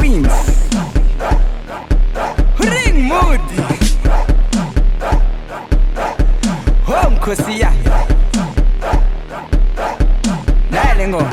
Queens. Ring mood. Home Kosia. Dialing on.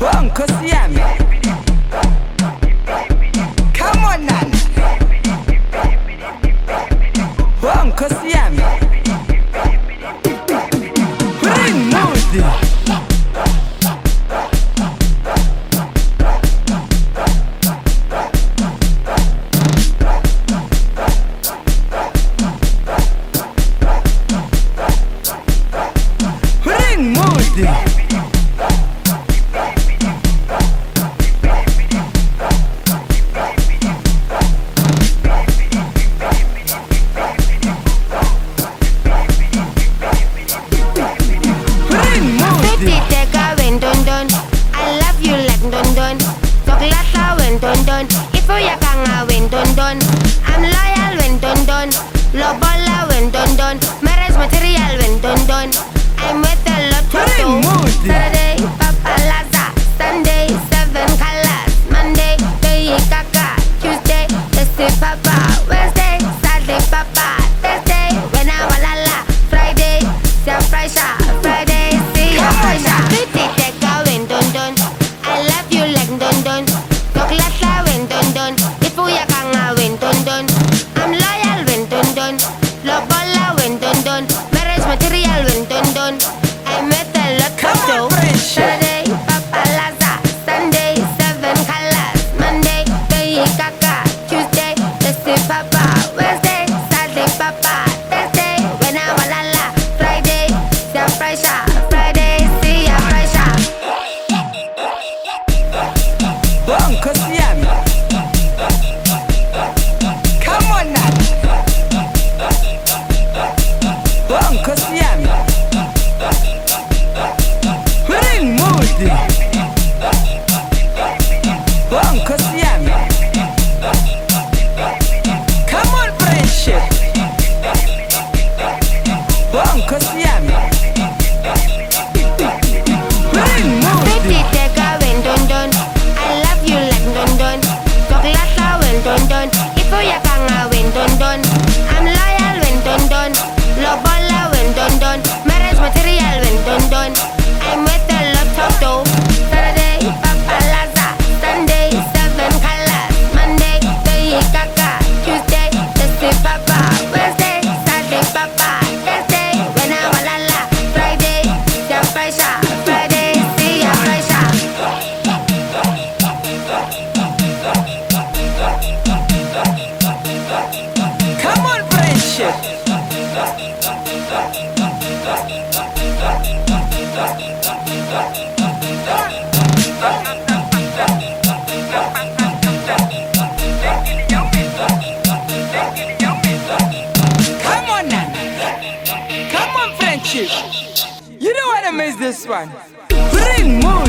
Home Kosia. Feuer ganga when done done. I'm loyal when done done. Love baller when done done. Marriage material when done done. I'm with a lot of Cause yeah, me. Who? You don't want to miss this one. Bring mood.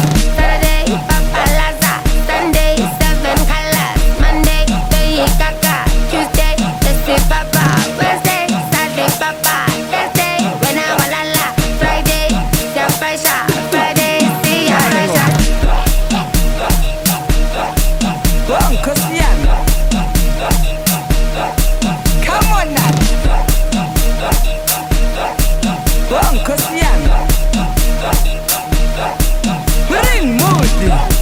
italiano. Per il mood.